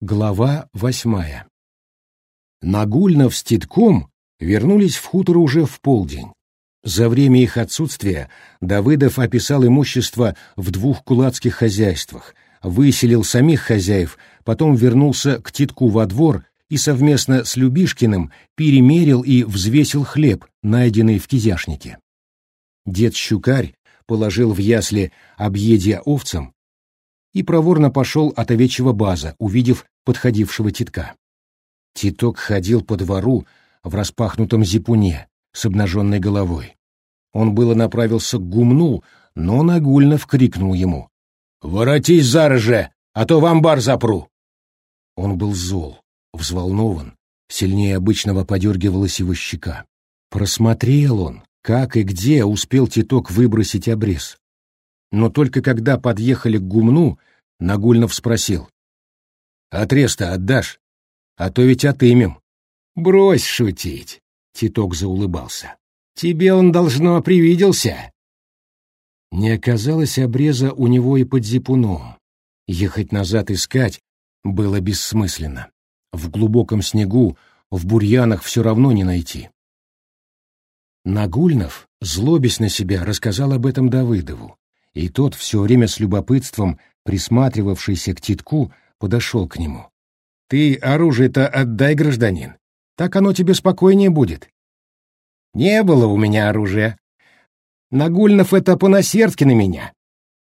Глава восьмая Нагульнов с Титком вернулись в хутор уже в полдень. За время их отсутствия Давыдов описал имущество в двух кулацких хозяйствах, выселил самих хозяев, потом вернулся к Титку во двор и совместно с Любишкиным перемерил и взвесил хлеб, найденный в кизяшнике. Дед Щукарь положил в ясли объедья овцам и проворно пошел от овечьего база, увидев подходившего титка. Титок ходил по двору в распахнутом зипуне с обнаженной головой. Он было направился к гумну, но Нагульнов крикнул ему. «Воротись зараз же, а то в амбар запру!» Он был зол, взволнован, сильнее обычного подергивалась его щека. Просмотрел он, как и где успел Титок выбросить обрез. Но только когда подъехали к гумну, Нагульнов спросил. «Отрез-то отдашь? А то ведь отымем». «Брось шутить», — Титок заулыбался. «Тебе он, должно, привиделся». Не оказалось обреза у него и под зипуном. Ехать назад искать было бессмысленно. В глубоком снегу, в бурьянах все равно не найти. Нагульнов, злобясь на себя, рассказал об этом Давыдову, и тот, все время с любопытством присматривавшийся к титку, подошел к нему. «Ты оружие-то отдай, гражданин, так оно тебе спокойнее будет». «Не было у меня оружия. Нагульнов это понасердки на меня».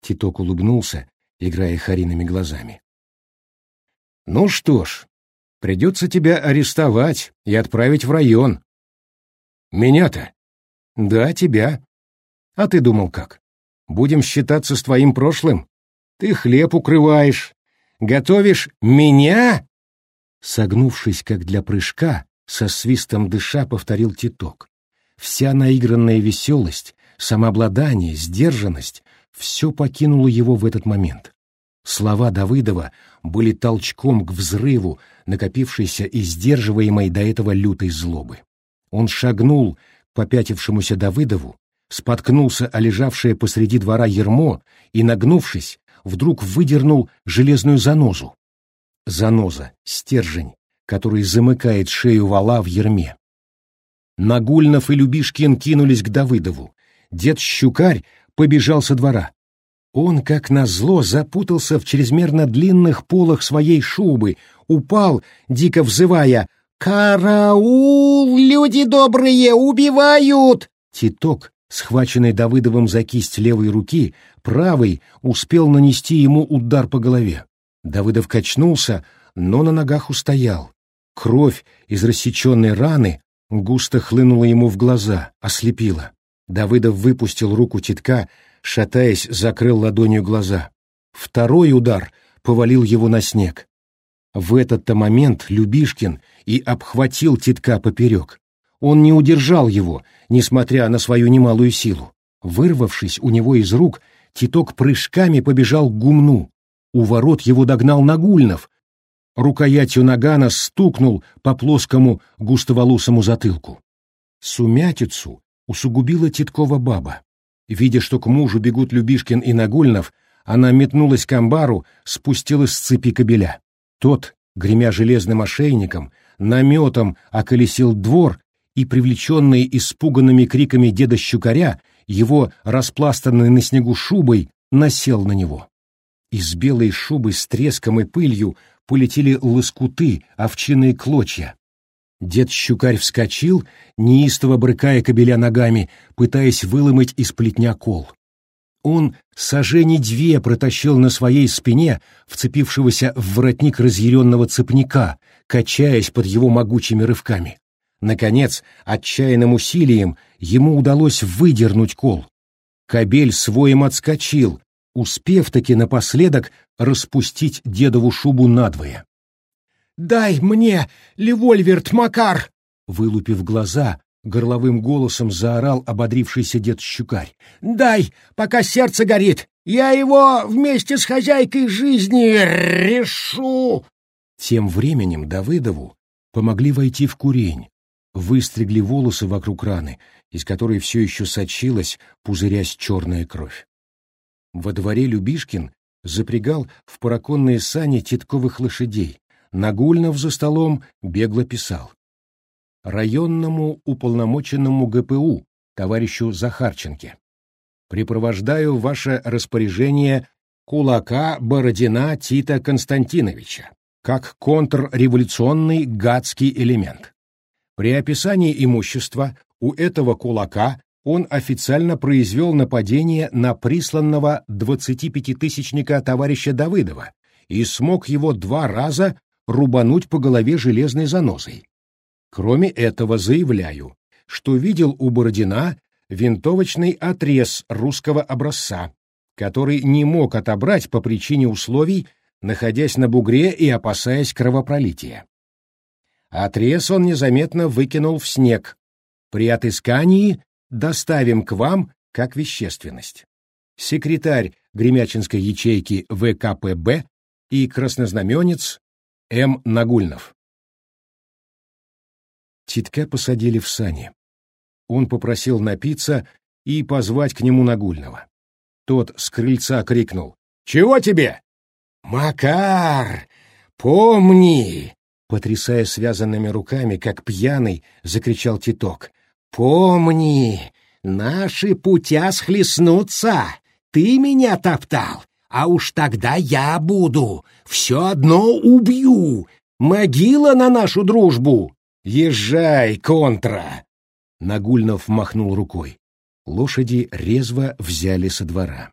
Титок улыбнулся, играя хариными глазами. «Ну что ж, придется тебя арестовать и отправить в район». «Меня-то?» «Да, тебя. А ты думал как? Будем считаться с твоим прошлым? Ты хлеб укрываешь, готовишь меня?» Согнувшись, как для прыжка, со свистом дыша повторил Титок. Вся наигранная веселость, самообладание, сдержанность — все покинуло его в этот момент. Слова Давыдова были толчком к взрыву, накопившейся и сдерживаемой до этого лютой злобы. Он шагнул к попятившемуся Давыдову, споткнулся о лежавшее посреди двора ермо и, нагнувшись, вдруг выдернул железную занозу. Заноза — стержень, который замыкает шею вала в ерме. Нагульнов и Любишкин кинулись к Давыдову. Дед Щукарь побежал со двора. Он, как назло, запутался в чрезмерно длинных полах своей шубы, упал, дико взывая «Караул, люди добрые, убивают!» Титок, схваченный Давыдовым за кисть левой руки, правый успел нанести ему удар по голове. Давыдов качнулся, но на ногах устоял. Кровь из рассеченной раны густо хлынула ему в глаза, ослепила. Давыдов выпустил руку титка, шатаясь, закрыл ладонью глаза. Второй удар повалил его на снег. В этот-то момент Любишкин и обхватил титка поперек. Он не удержал его, несмотря на свою немалую силу. Вырвавшись у него из рук, Титок прыжками побежал к гумну. У ворот его догнал Нагульнов. Рукоятью нагана стукнул по плоскому густоволосому затылку. Сумятицу усугубила Титкова баба. Видя, что к мужу бегут Любишкин и Нагульнов, она метнулась к амбару, спустилась с цепи кобеля. Тот, гремя железным ошейником, наметом околесил двор и, привлеченный испуганными криками деда Щукаря, его распластанной на снегу шубой, насел на него. Из белой шубы с треском и пылью полетели лоскуты, овчиные клочья. Дед Щукарь вскочил, неистово брыкая кобеля ногами, пытаясь выломать из плетня кол. Он сожжений две протащил на своей спине вцепившегося в воротник разъяренного цепняка, качаясь под его могучими рывками. Наконец, отчаянным усилием ему удалось выдернуть кол. Кобель своим отскочил, успев таки напоследок распустить дедову шубу надвое. «Дай мне револьверт, Макар!» Вылупив глаза, горловым голосом заорал ободрившийся дед Щукарь. «Дай, пока сердце горит! Я его вместе с хозяйкой жизни решу!» Тем временем Давыдову помогли войти в курень, выстригли волосы вокруг раны, из которой все еще сочилась, пузырясь черная кровь. Во дворе Любишкин запрягал в параконные сани титковых лошадей, Нагульнов за столом бегло писал. Районному уполномоченному ГПУ, товарищу Захарченке. Припровождаю ваше распоряжение кулака Бородина Тита Константиновича, как контрреволюционный гадский элемент. При описании имущества у этого кулака он официально произвел нападение на присланного 25-тысячника товарища Давыдова и смог его два раза рубануть по голове железной занозой. Кроме этого, заявляю, что видел у Бородина винтовочный отрез русского образца, который не мог отобрать по причине условий, находясь на бугре и опасаясь кровопролития. Отрез он незаметно выкинул в снег. При отыскании доставим к вам как вещественность. Секретарь Гремячинской ячейки ВКПБ и краснознаменец М. Нагульнов. Титка посадили в сани. Он попросил напиться и позвать к нему Нагульного. Тот с крыльца крикнул. «Чего тебе?» «Макар, помни!» Потрясая связанными руками, как пьяный, закричал Титок. «Помни, наши путя схлестнутся. Ты меня топтал, а уж тогда я буду. Все одно убью. Могила на нашу дружбу. Езжай, контра!» Нагульнов махнул рукой. Лошади резво взяли со двора.